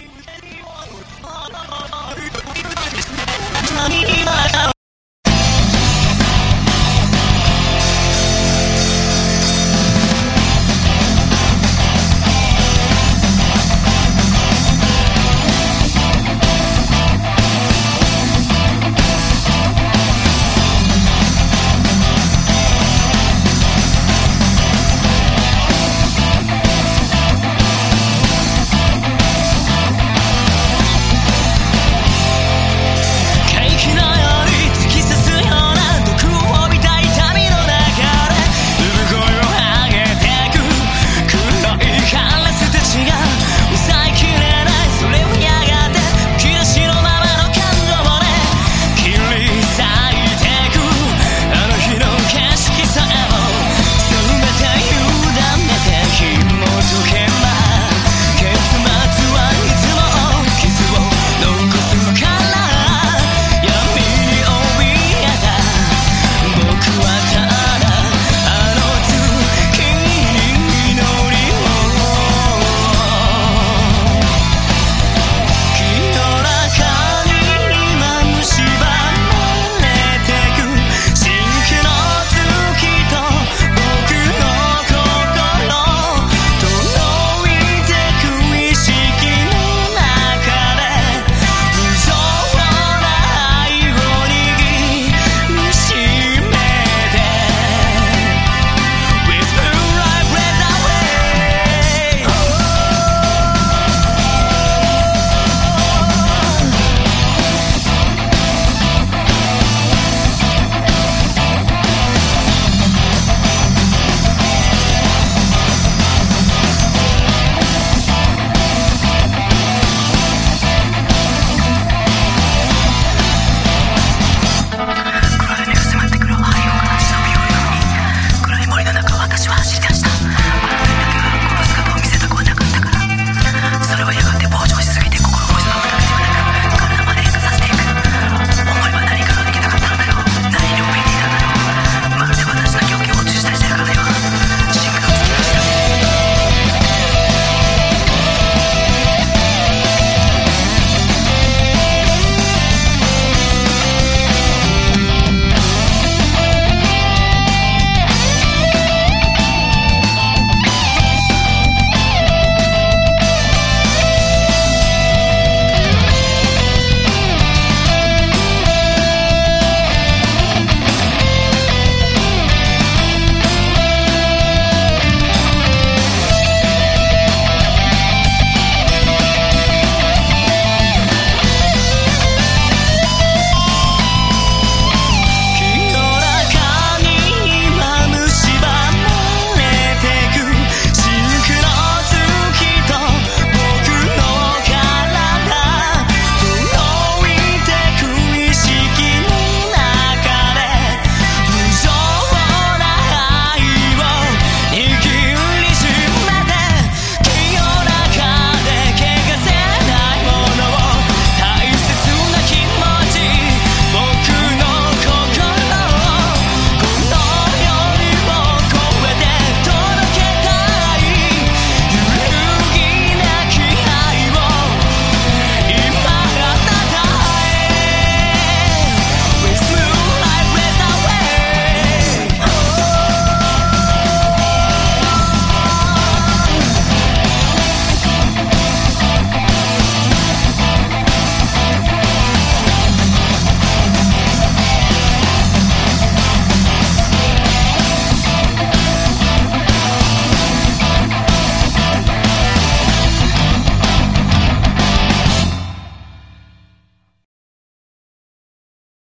see you.